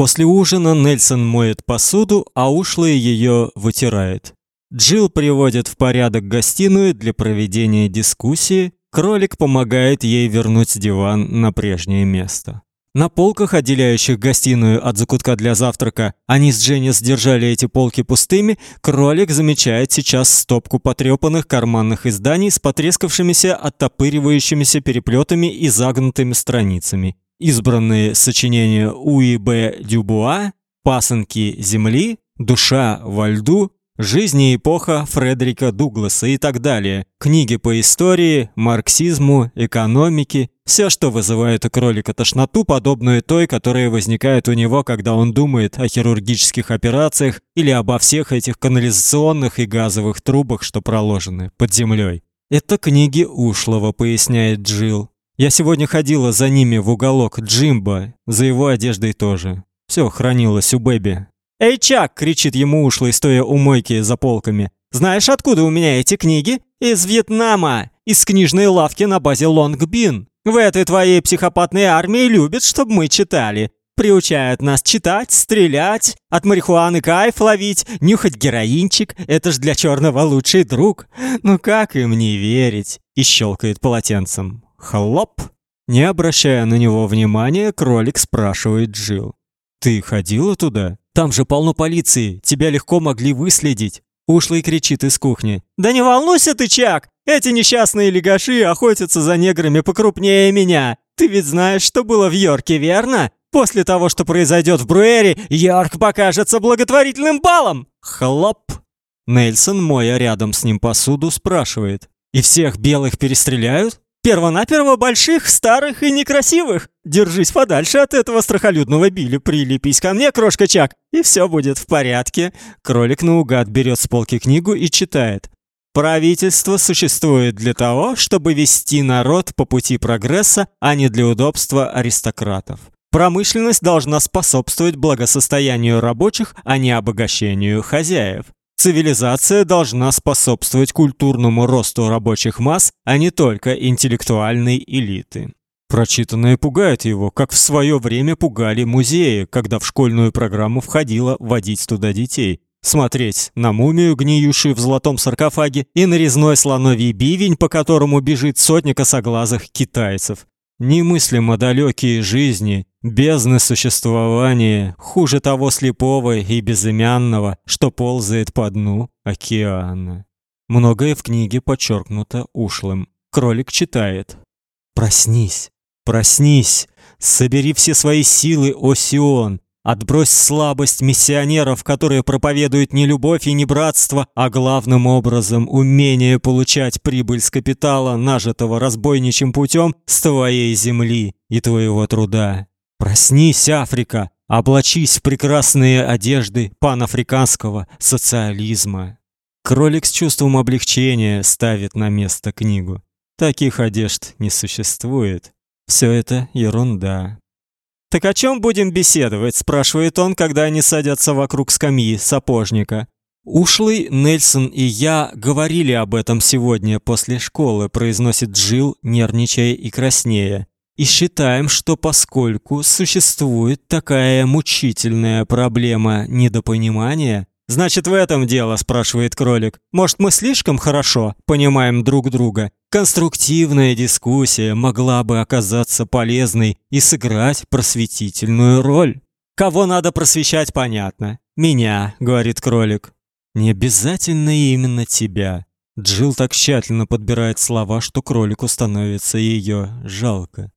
После ужина Нельсон моет посуду, а ушлый ее вытирает. Джилл приводит в порядок гостиную для проведения дискуссии. Кролик помогает ей вернуть диван на прежнее место. На полках, отделяющих гостиную от закутка для завтрака, они с Дженнис держали эти полки пустыми, кролик замечает сейчас стопку потрепанных карманных изданий с потрескавшимися, оттопыривающимися переплетами и загнутыми страницами. Избранные сочинения Уи Б. Дюбуа, «Пасынки земли», «Душа во льду», Жизнь и эпоха Фредерика Дугласа и так далее. Книги по истории, марксизму, экономике, все, что вызывает у кролика тошноту, подобную той, которая возникает у него, когда он думает о хирургических операциях или обо всех этих канализационных и газовых трубах, что проложены под землей. Это книги ушлого, поясняет Джил. Я сегодня ходила за ними в уголок Джимба, за его одеждой тоже. Все хранилось у Бэби. «Эй, Чак!» — кричит ему ушлый, стоя у мойки за полками. «Знаешь, откуда у меня эти книги? Из Вьетнама! Из книжной лавки на базе Лонг Бин! В этой твоей психопатной армии любят, чтобы мы читали. Приучают нас читать, стрелять, от марихуаны кайф ловить, нюхать героинчик. Это ж для черного лучший друг. Ну как им не верить?» И щелкает полотенцем. Хлоп! Не обращая на него внимания, кролик спрашивает Джил. «Ты ходила туда?» Там же полно полиции, тебя легко могли выследить. Ушлый кричит из кухни. Да не волнуйся ты, Чак. Эти несчастные легаши охотятся за неграми покрупнее меня. Ты ведь знаешь, что было в Йорке, верно? После того, что произойдет в Бруэре, Йорк покажется благотворительным балом. Хлоп. Нельсон, моя рядом с ним посуду, спрашивает: "И всех белых перестреляют?" Первонаперво больших, старых и некрасивых. Держись подальше от этого страхолюдного Билли, прилепись ко мне, крошка Чак, и все будет в порядке. Кролик наугад берет с полки книгу и читает. Правительство существует для того, чтобы вести народ по пути прогресса, а не для удобства аристократов. Промышленность должна способствовать благосостоянию рабочих, а не обогащению хозяев. Цивилизация должна способствовать культурному росту рабочих масс, а не только интеллектуальной элиты. Прочитанное пугает его, как в свое время пугали музеи, когда в школьную программу входило водить туда детей. Смотреть на мумию, гниющую в золотом саркофаге, и на резной слоновий бивень, по которому бежит сотня косоглазых китайцев. Немыслимо далекие жизни, бездны существования, хуже того слепого и безымянного, что ползает по дну океана. Многое в книге подчеркнуто ушлым. Кролик читает. «Проснись, проснись, собери все свои силы, о Отбрось слабость миссионеров, которые проповедуют не любовь и не братство, а главным образом умение получать прибыль с капитала, нажитого разбойничьим путем с твоей земли и твоего труда. Проснись, Африка, облачись в прекрасные одежды панафриканского социализма. Кролик с чувством облегчения ставит на место книгу. Таких одежд не существует. Все это ерунда. «Так о чем будем беседовать?» – спрашивает он, когда они садятся вокруг скамьи сапожника. «Ушлый, Нельсон и я говорили об этом сегодня после школы», – произносит Джил, нервничая и краснея. «И считаем, что поскольку существует такая мучительная проблема недопонимания, Значит, в этом дело, спрашивает кролик. Может, мы слишком хорошо понимаем друг друга? Конструктивная дискуссия могла бы оказаться полезной и сыграть просветительную роль. Кого надо просвещать, понятно. Меня, говорит кролик. Не обязательно именно тебя. Джил так тщательно подбирает слова, что кролику становится ее жалко.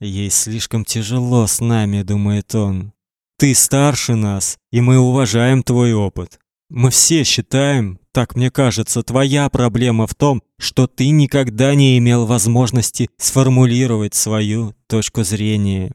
Ей слишком тяжело с нами, думает он. Ты старше нас, и мы уважаем твой опыт. Мы все считаем, так мне кажется, твоя проблема в том, что ты никогда не имел возможности сформулировать свою точку зрения.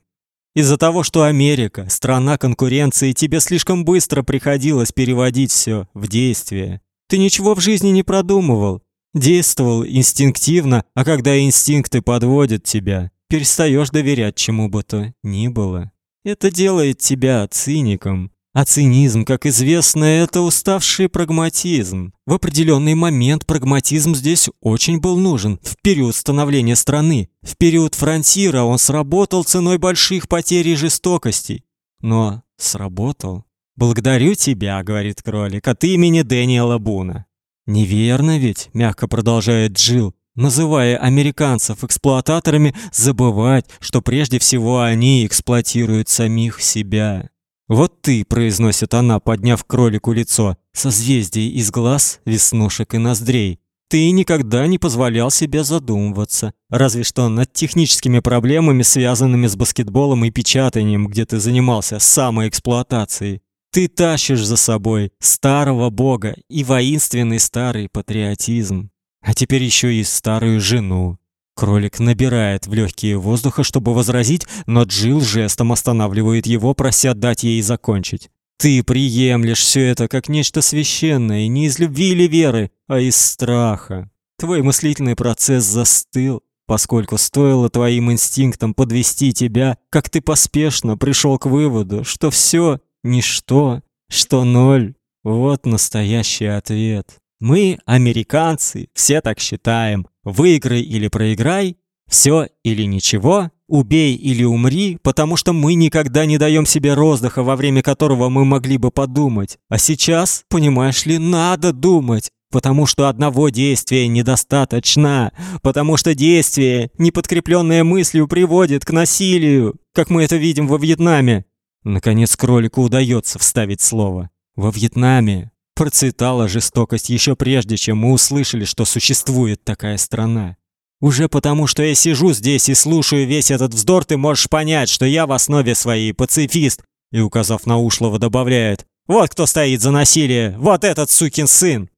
Из-за того, что Америка страна конкуренции, тебе слишком быстро приходилось переводить все в действие. Ты ничего в жизни не продумывал, действовал инстинктивно, а когда инстинкты подводят тебя, перестаешь доверять чему бы то ни было. Это делает тебя циником. А цинизм, как известно, это уставший прагматизм. В определенный момент прагматизм здесь очень был нужен. В период становления страны, в период фронтира он сработал ценой больших потерь и жестокостей. Но сработал. Благодарю тебя, говорит кролик, от имени Дэниела Буна. Неверно ведь, мягко продолжает Джил, называя американцев эксплуататорами, забывать, что прежде всего они эксплуатируют самих себя. Вот ты, произносит она, подняв кролику лицо, созвездие из глаз, веснушек и ноздрей. Ты никогда не позволял себе задумываться, разве что над техническими проблемами, связанными с баскетболом и печатанием, где ты занимался самоэксплуатацией. Ты тащишь за собой старого бога и воинственный старый патриотизм. А теперь еще и старую жену. Кролик набирает в легкие воздуха, чтобы возразить, но Джил жестом останавливает его, прося дать ей закончить. Ты приемлешь все это как нечто священное, не из любви или веры, а из страха. Твой мыслительный процесс застыл, поскольку стоило твоим инстинктам подвести тебя, как ты поспешно пришел к выводу, что все ничто, что ноль. Вот настоящий ответ. Мы, американцы, все так считаем. Выиграй или проиграй, все или ничего, убей или умри, потому что мы никогда не даем себе роздыха, во время которого мы могли бы подумать. А сейчас, понимаешь ли, надо думать, потому что одного действия недостаточно, потому что действие, не подкрепленное мыслью, приводит к насилию, как мы это видим во Вьетнаме. Наконец кролику удается вставить слово. Во Вьетнаме процветала жестокость еще прежде, чем мы услышали, что существует такая страна. Уже потому, что я сижу здесь и слушаю весь этот вздор, ты можешь понять, что я в основе своей пацифист. И указав на ушлого, добавляет: "Вот кто стоит за насилие, вот этот сукин сын".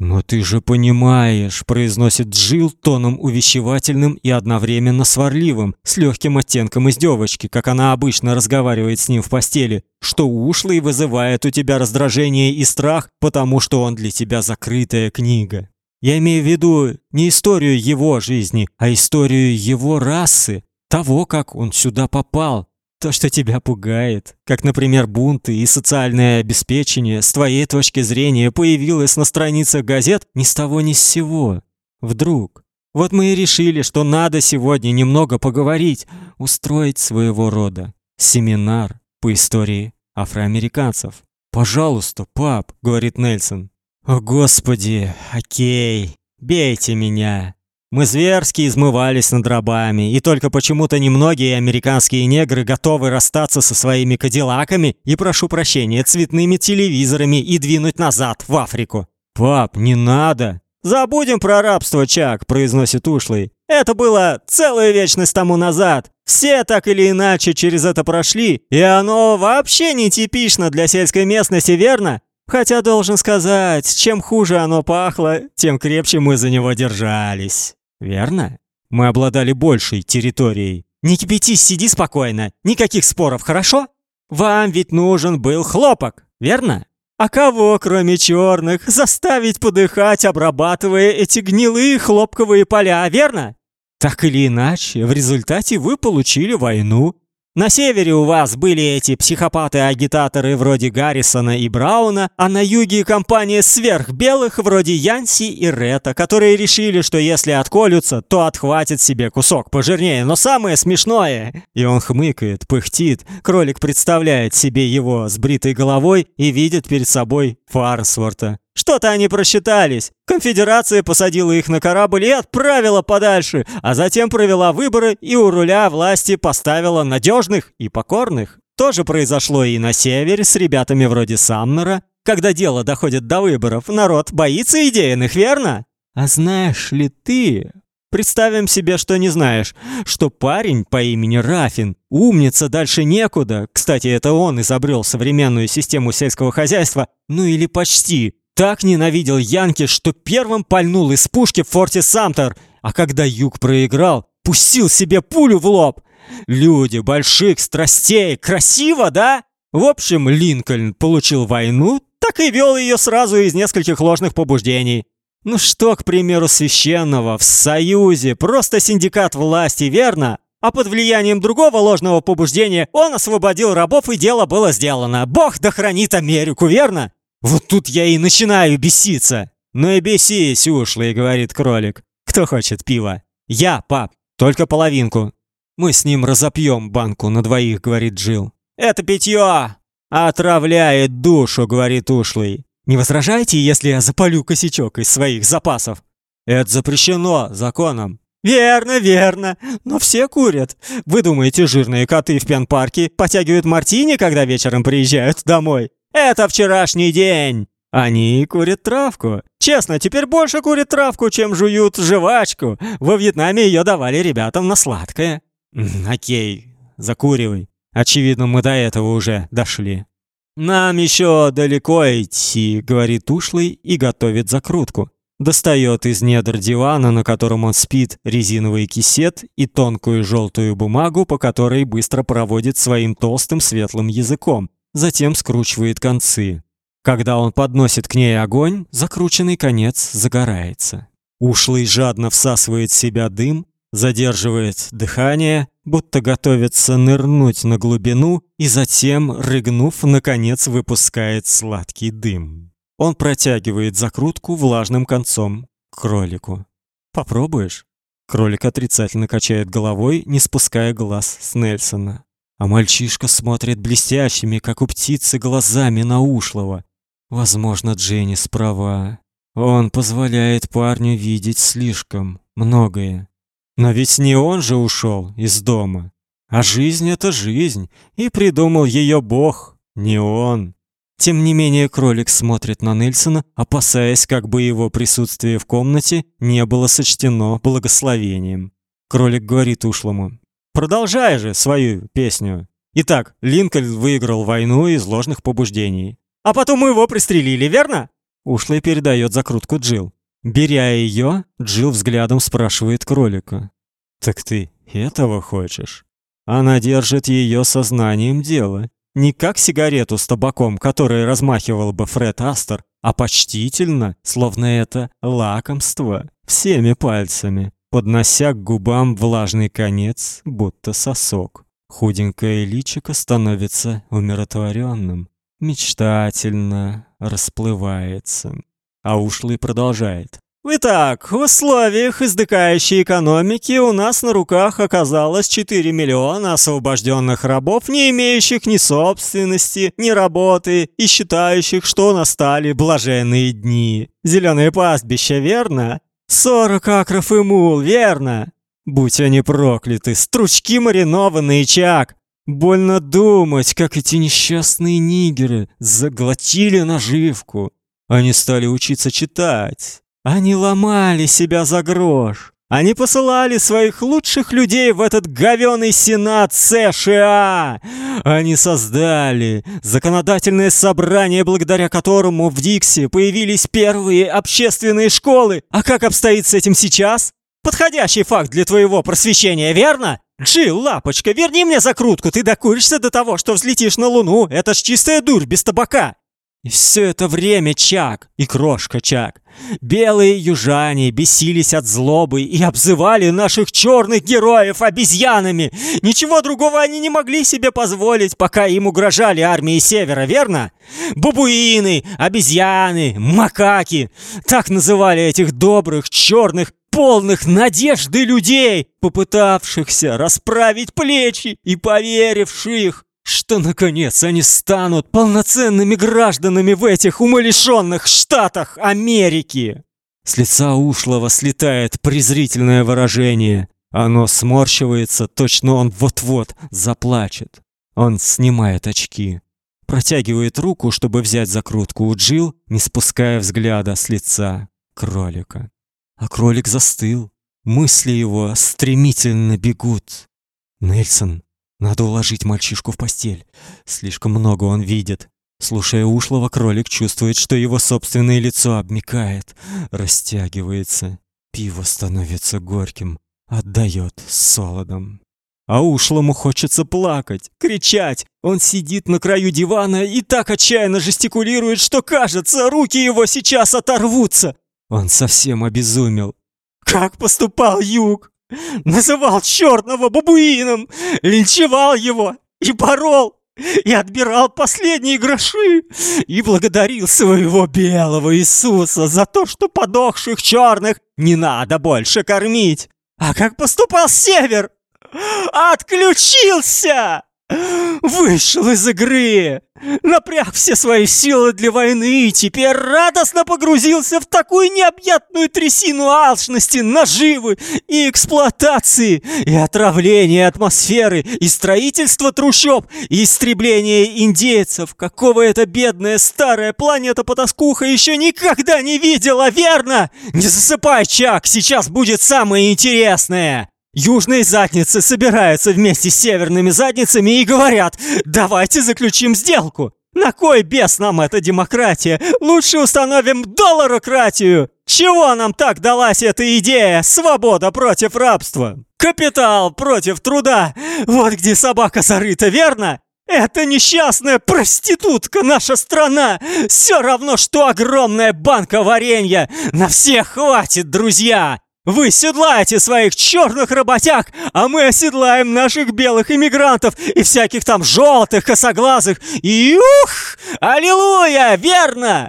«Но ты же понимаешь», — произносит Джил тоном увещевательным и одновременно сварливым, с легким оттенком издевочки, как она обычно разговаривает с ним в постели, что ушлый вызывает у тебя раздражение и страх, потому что он для тебя закрытая книга. Я имею в виду не историю его жизни, а историю его расы, того, как он сюда попал, то, что тебя пугает, как, например, бунты и социальное обеспечение, с твоей точки зрения появилось на страницах газет ни с того ни с сего. Вдруг. Вот мы и решили, что надо сегодня немного поговорить, устроить своего рода семинар по истории афроамериканцев. Пожалуйста, пап, говорит Нельсон. О, господи. О'кей. Бейте меня. Мы зверски измывались над рабами, и только почему-то немногие американские негры готовы расстаться со своими кадиллаками и, прошу прощения, цветными телевизорами и двинуть назад, в Африку. «Пап, не надо!» «Забудем про рабство, Чак», — произносит ушлый. «Это было целую вечность тому назад. Все так или иначе через это прошли, и оно вообще не типично для сельской местности, верно? Хотя, должен сказать, чем хуже оно пахло, тем крепче мы за него держались». Верно? Мы обладали большей территорией. Не кипятись, сиди спокойно. Никаких споров, хорошо? Вам ведь нужен был хлопок, верно? А кого, кроме черных, заставить подыхать, обрабатывая эти гнилые хлопковые поля, верно? Так или иначе, в результате вы получили войну, на севере у вас были эти психопаты-агитаторы вроде Гаррисона и Брауна, а на юге компания сверхбелых вроде Янси и Рета, которые решили, что если отколются, то отхватят себе кусок пожирнее. Но самое смешное... И он хмыкает, пыхтит. Кролик представляет себе его с бритой головой и видит перед собой Фарсворта. Что-то они просчитались. Конфедерация посадила их на корабль и отправила подальше, а затем провела выборы и у руля власти поставила надежных и покорных. То же произошло и на севере с ребятами вроде Самнера. Когда дело доходит до выборов, народ боится идейных, верно? А знаешь ли ты, Представим себе, что не знаешь, что парень по имени Рафин, умница дальше некуда. Кстати, это он изобрел современную систему сельского хозяйства, ну или почти так ненавидел Янки, что первым пальнул из пушки в форте Самтер, а когда Юг проиграл, пустил себе пулю в лоб. Люди больших страстей, красиво, да? В общем, Линкольн получил войну, так и вел ее сразу из нескольких ложных побуждений. Ну что, к примеру, священного в Союзе, просто синдикат власти, верно? А под влиянием другого ложного побуждения он освободил рабов, и дело было сделано. Бог да хранит Америку, верно? Вот тут я и начинаю беситься. Ну и бесись, ушлый, говорит кролик. Кто хочет пива? Я, пап, только половинку. Мы с ним разопьем банку на двоих, говорит Джил. Это питье! Отравляет душу, говорит ушлый. Не возражайте, если я запалю косячок из своих запасов? Это запрещено законом. Верно, верно. Но все курят. Вы думаете, жирные коты в пен-парке потягивают мартини, когда вечером приезжают домой? Это вчерашний день. Они курят травку. Честно, теперь больше курят травку, чем жуют жвачку. Во Вьетнаме ее давали ребятам на сладкое. Окей, закуривай. Очевидно, мы до этого уже дошли. Нам еще далеко идти, говорит ушлый и готовит закрутку. Достает из недр дивана, на котором он спит, резиновый кисет и тонкую желтую бумагу, по которой быстро проводит своим толстым светлым языком. Затем скручивает концы. Когда он подносит к ней огонь, закрученный конец загорается. Ушлый жадно всасывает себя дым, задерживает дыхание, будто готовится нырнуть на глубину и затем, рыгнув, наконец выпускает сладкий дым. Он протягивает закрутку влажным концом к кролику. Попробуешь? Кролик отрицательно качает головой, не спуская глаз с Нельсона. А мальчишка смотрит блестящими, как у птицы, глазами на ушлого. Возможно, Дженни справа. Он позволяет парню видеть слишком многое. Но ведь не он же ушел из дома. А жизнь это жизнь, и придумал ее Бог, не он. Тем не менее, кролик смотрит на Нельсона, опасаясь, как бы его присутствие в комнате не было сочтено благословением. Кролик говорит ушлому: "Продолжай же свою песню. Итак, Линкольн выиграл войну из ложных побуждений. А потом мы его пристрелили, верно? Ушлый передает закрутку Джил. Беря ее, Джил взглядом спрашивает кролика: "Так ты этого хочешь?" Она держит ее сознанием дела, не как сигарету с табаком, которой размахивал бы Фред Астер, а почтительно, словно это лакомство, всеми пальцами, поднося к губам влажный конец, будто сосок. Худенькое личико становится умиротворенным мечтательно расплывается. А ушлый продолжает. Итак, в условиях издыхающей экономики у нас на руках оказалось 4 миллиона освобожденных рабов, не имеющих ни собственности, ни работы и считающих, что настали блаженные дни. Зеленое пастбище, верно? 40 акров и мул, верно? Будь они прокляты, стручки маринованные чак, Больно думать, как эти несчастные нигеры заглотили наживку. Они стали учиться читать. Они ломали себя за грош. Они посылали своих лучших людей в этот говёный сенат США. Они создали законодательное собрание, благодаря которому в Дикси появились первые общественные школы. А как обстоит с этим сейчас? Подходящий факт для твоего просвещения, верно? Джил, лапочка, верни мне закрутку, ты докуришься до того, что взлетишь на Луну. Это ж чистая дурь без табака. И все это время Чак и крошка Чак, белые южане, бесились от злобы и обзывали наших черных героев обезьянами. Ничего другого они не могли себе позволить, пока им угрожали армии Севера, верно? Бабуины, обезьяны, макаки. Так называли этих добрых черных полных надежды людей, попытавшихся расправить плечи и поверивших, что наконец они станут полноценными гражданами в этих умалишенных штатах Америки. С лица ушлого слетает презрительное выражение. Оно сморщивается, точно он вот-вот заплачет. Он снимает очки, протягивает руку, чтобы взять закрутку у Джил, не спуская взгляда с лица кролика. А кролик застыл. Мысли его стремительно бегут. Нельсон, надо уложить мальчишку в постель. Слишком много он видит. Слушая ушлого, кролик чувствует, что его собственное лицо обмякает, растягивается. Пиво становится горьким, отдает солодом. А ушлому хочется плакать, кричать. Он сидит на краю дивана и так отчаянно жестикулирует, что кажется, руки его сейчас оторвутся. Он совсем обезумел. Как поступал Юг? Называл черного бабуином, линчевал его и порол, и отбирал последние гроши, и благодарил своего белого Иисуса за то, что подохших черных не надо больше кормить. А как поступал Север? Отключился! Вышел из игры! Напряг все свои силы для войны и теперь радостно погрузился в такую необъятную трясину алчности, наживы и эксплуатации, и отравления атмосферы, и строительства трущоб, и истребления индейцев, какого эта бедная старая планета-потаскуха еще никогда не видела, верно? Не засыпай, Чак, сейчас будет самое интересное! Южные задницы собираются вместе с северными задницами и говорят «давайте заключим сделку». На кой бес нам эта демократия? Лучше установим долларократию. Чего нам так далась эта идея? Свобода против рабства. Капитал против труда. Вот где собака зарыта, верно? Это несчастная проститутка наша страна! Все равно, что огромная банка варенья! На всех хватит, друзья! Вы седлаете своих черных работяг, а мы оседлаем наших белых иммигрантов и всяких там желтых, косоглазых. Ух! Аллилуйя! Верно!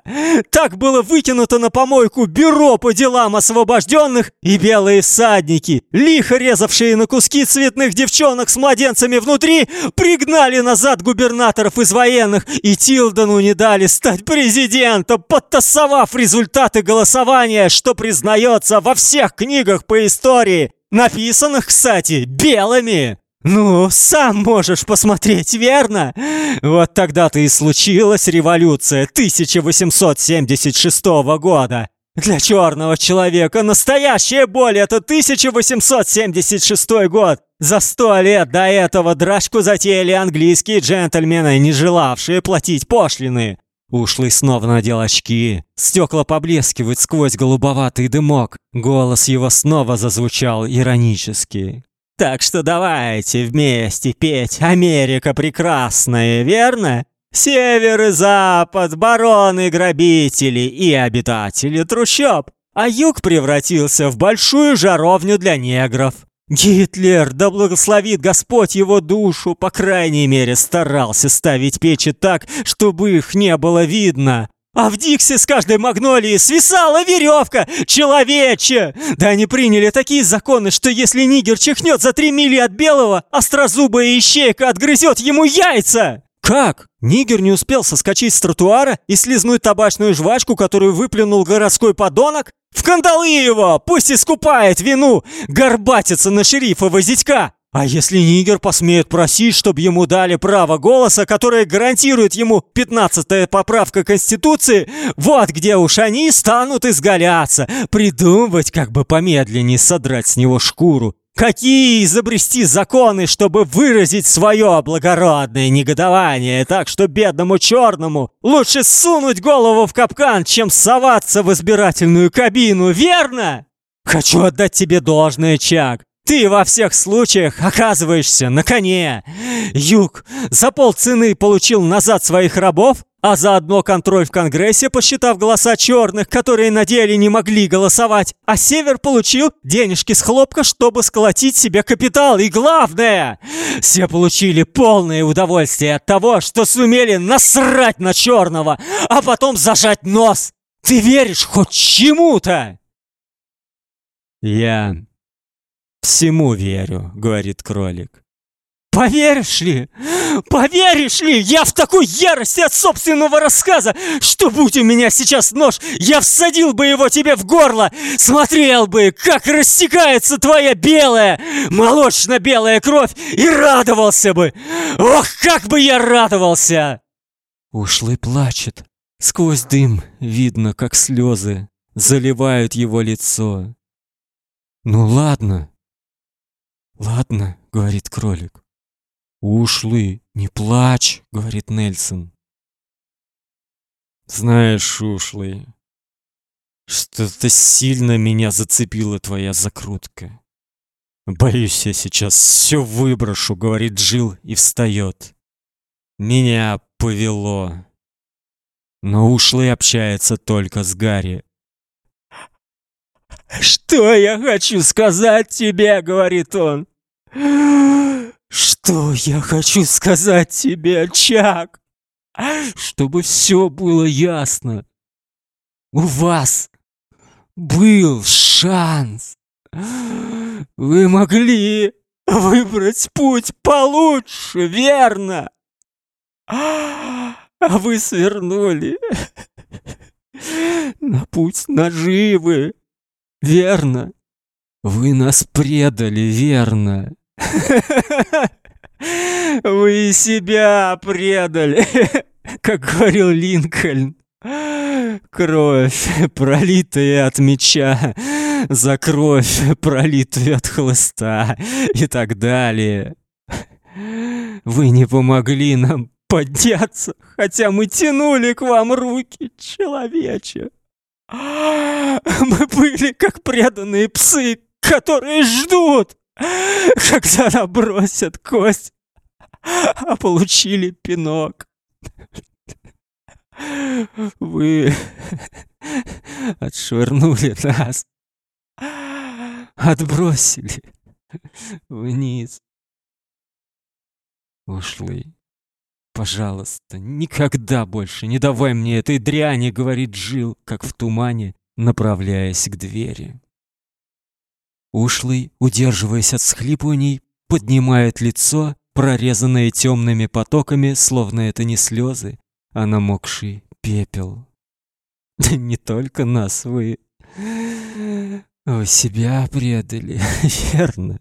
Так было выкинуто на помойку бюро по делам освобожденных и белые всадники, лихо резавшие на куски цветных девчонок с младенцами внутри, пригнали назад губернаторов из военных и Тилдону не дали стать президентом, подтасовав результаты голосования, что признается во всех книгах по истории, написанных, кстати, белыми. Ну, сам можешь посмотреть, верно? Вот тогда-то и случилась революция 1876 года. Для черного человека настоящая боль — это 1876 год. За сто лет до этого драчку затеяли английские джентльмены, не желавшие платить пошлины. Ушлый снова надел очки. Стекла поблескивают сквозь голубоватый дымок. Голос его снова зазвучал иронически. «Так что давайте вместе петь «Америка прекрасная», верно? Север и запад, бароны-грабители и обитатели трущоб. А юг превратился в большую жаровню для негров. Гитлер, да благословит Господь его душу, по крайней мере старался ставить печи так, чтобы их не было видно. А в Диксе с каждой магнолии свисала веревка! Человече! Да они приняли такие законы, что если нигер чихнет за три мили от белого, острозубая ищейка отгрызет ему яйца! Как? Нигер не успел соскочить с тротуара и слизнуть табачную жвачку, которую выплюнул городской подонок? В кандалы его! Пусть искупает вину! Горбатится на шерифа Возитька! А если Нигер посмеет просить, чтобы ему дали право голоса, которое гарантирует ему 15-я поправка Конституции, вот где уж они станут изгаляться, придумывать, как бы помедленнее содрать с него шкуру. Какие изобрести законы, чтобы выразить свое благородное негодование, так что бедному черному лучше сунуть голову в капкан, чем соваться в избирательную кабину, верно? Хочу отдать тебе должное, Чак. Ты во всех случаях оказываешься на коне. Юг за полцены получил назад своих рабов, а заодно контроль в Конгрессе, посчитав голоса черных, которые на деле не могли голосовать. А Север получил денежки с хлопка, чтобы сколотить себе капитал. И главное, все получили полное удовольствие от того, что сумели насрать на черного, а потом зажать нос. Ты веришь хоть чему-то? Я всему верю, говорит кролик. Поверишь ли? Поверишь ли? Я в такой ярости от собственного рассказа, что будь у меня сейчас нож, я всадил бы его тебе в горло, смотрел бы, как растекается твоя белая, молочно-белая кровь и радовался бы. Ох, как бы я радовался! Ушлый плачет. Сквозь дым видно, как слезы заливают его лицо. Ну ладно. Ладно, говорит кролик. «Ушлый, не плачь!» — говорит Нельсон. «Знаешь, ушлый, что-то сильно меня зацепила твоя закрутка. Боюсь, я сейчас все выброшу», — говорит Джил и встает. «Меня повело». Но ушлый общается только с Гарри. «Что я хочу сказать тебе?» — говорит он. Что я хочу сказать тебе, Чак? Чтобы все было ясно. У вас был шанс. Вы могли выбрать путь получше, верно? А вы свернули на путь наживы, верно? Вы нас предали, верно? Вы себя предали, как говорил Линкольн. Кровь, пролитая от меча, за кровь, пролитую от хлыста и так далее. Вы не помогли нам подняться, хотя мы тянули к вам руки, человече. Мы были как преданные псы, которые ждут, когда набросят кость, а получили пинок. Вы отшвырнули нас, отбросили вниз. Ушлый, пожалуйста, никогда больше не давай мне этой дряни, говорит Жил, как в тумане, направляясь к двери. Ушлый, удерживаясь от схлипываний, поднимает лицо, прорезанное темными потоками, словно это не слезы, а намокший пепел. Да не только нас вы... Вы себя предали, верно?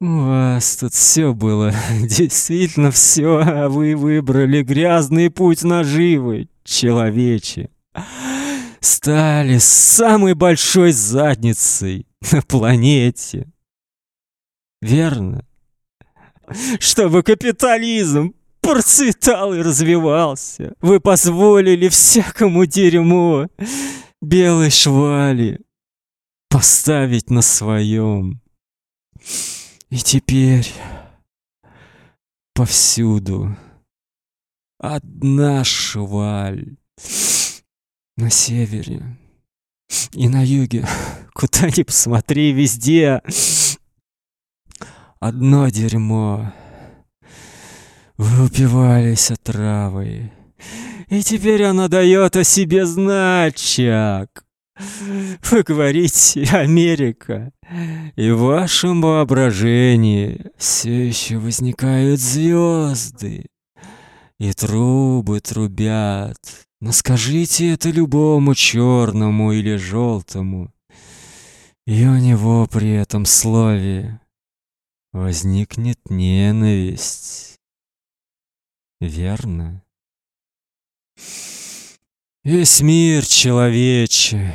У вас тут все было, действительно все, а вы выбрали грязный путь наживы, человече. Стали самой большой задницей на планете. Верно? Чтобы капитализм процветал и развивался. Вы позволили всякому дерьму белой швали поставить на своем. И теперь повсюду одна шваль на севере и на юге. Куда ни посмотри, везде одно дерьмо. Вы упивались отравой. И теперь она дает о себе знать, Чак. Вы говорите, Америка, и в вашем воображении все еще возникают звезды, и трубы трубят. Но скажите это любому черному или желтому, и у него при этом слове возникнет ненависть. Верно? Весь мир, человече,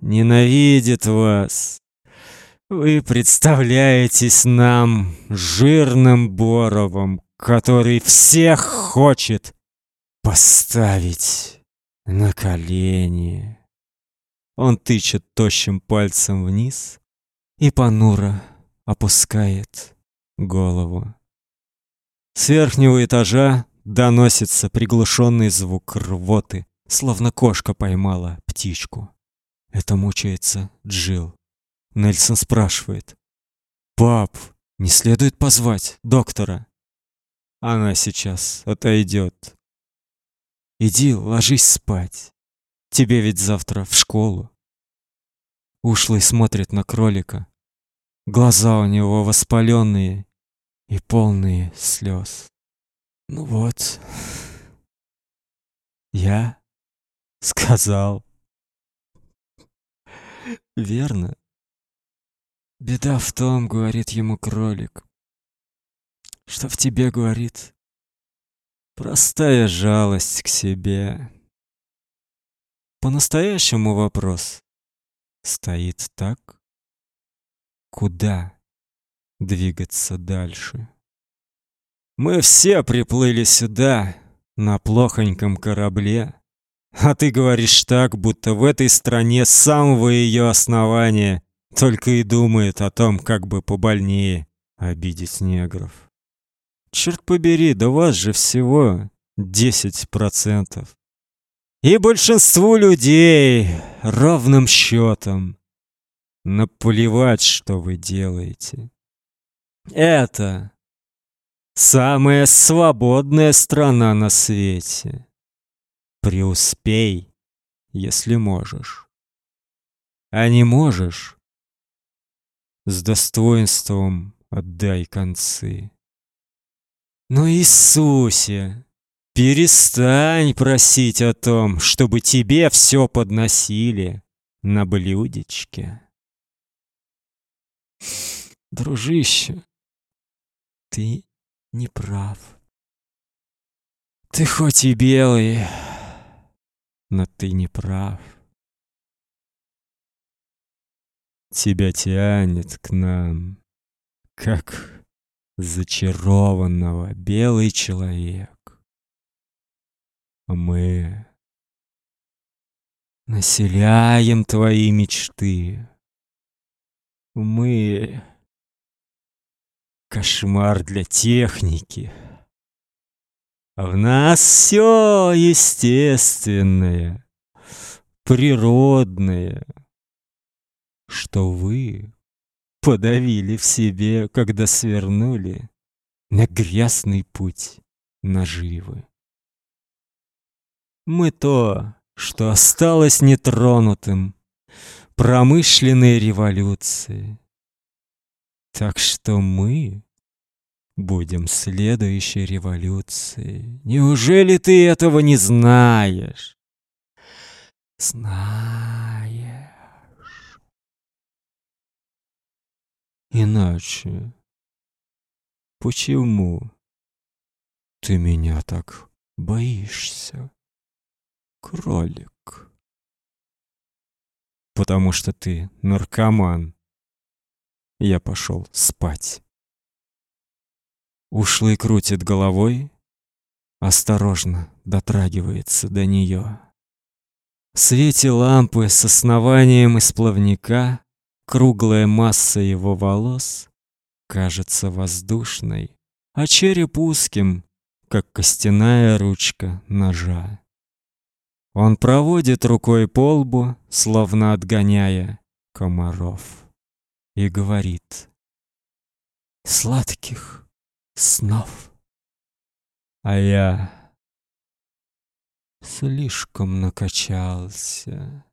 ненавидит вас. Вы представляетесь нам жирным боровом, который всех хочет поставить на колени. Он тычет тощим пальцем вниз и понуро опускает голову. С верхнего этажа доносится приглушенный звук рвоты, словно кошка поймала птичку. Это мучается Джил. Нельсон спрашивает: "Пап, не следует позвать доктора?" Она сейчас отойдет. Иди, ложись спать. Тебе ведь завтра в школу. Ушлый смотрит на кролика. Глаза у него воспаленные и полные слез. Ну вот. Я сказал. Верно. Беда в том, говорит ему кролик, что в тебе говорит простая жалость к себе. По-настоящему вопрос стоит так, куда двигаться дальше. Мы все приплыли сюда на плохоньком корабле, а ты говоришь так, будто в этой стране с самого ее основания только и думает о том, как бы побольнее обидеть негров. Черт побери, да вас же всего 10%. И большинству людей ровным счетом наплевать, что вы делаете. Это самая свободная страна на свете. Преуспей, если можешь. А не можешь, С достоинством отдай концы. Но Иисусе, перестань просить о том, чтобы тебе все подносили на блюдечке. Дружище, ты не прав. Ты хоть и белый, но ты не прав. Тебя тянет к нам, как зачарованного белый человек. Мы населяем твои мечты. Мы кошмар для техники. В нас все естественное, природное, что вы подавили в себе, когда свернули на грязный путь наживы. Мы то, что осталось нетронутым, промышленной революции. Так что мы будем следующей революцией. Неужели ты этого не знаешь? Знаешь. Иначе почему ты меня так боишься, кролик? Потому что ты наркоман. Я пошел спать. Ушлый крутит головой, осторожно дотрагивается до нее. В свете лампы с основанием из плавника круглая масса его волос кажется воздушной, а череп узким, как костяная ручка ножа. Он проводит рукой по лбу, словно отгоняя комаров, и говорит: "Сладких снов. А я слишком накачался.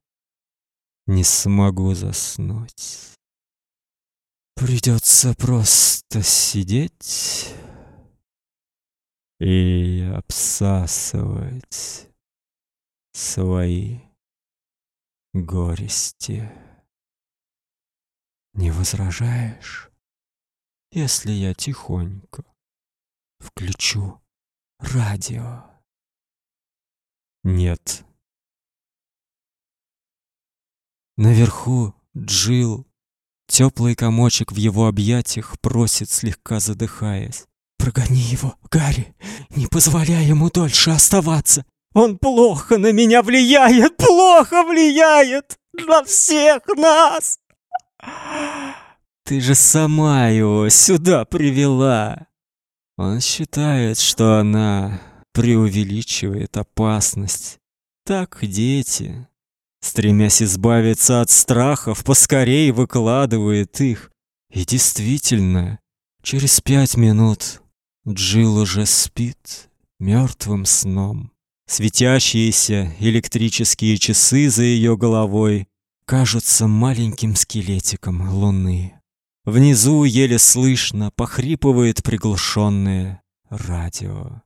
Не смогу заснуть. Придется просто сидеть и обсасывать свои горести. Не возражаешь, если я тихонько Включу радио. Нет. Наверху Джил, теплый комочек в его объятиях просит, слегка задыхаясь. «Прогони его, Гарри! Не позволяй ему дольше оставаться! Он плохо на меня влияет! Плохо влияет! На всех нас!» «Ты же сама его сюда привела!» Он считает, что она преувеличивает опасность. Так дети, стремясь избавиться от страхов, поскорей выкладывает их. И действительно, через пять минут Джилл уже спит мертвым сном. Светящиеся электрические часы за ее головой кажутся маленьким скелетиком луны. Внизу еле слышно похрипывает приглушенное радио.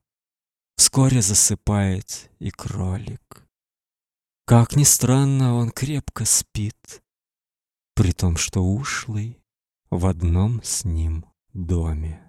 Вскоре засыпает и кролик. Как ни странно, он крепко спит, при том, что ушлый в одном с ним доме.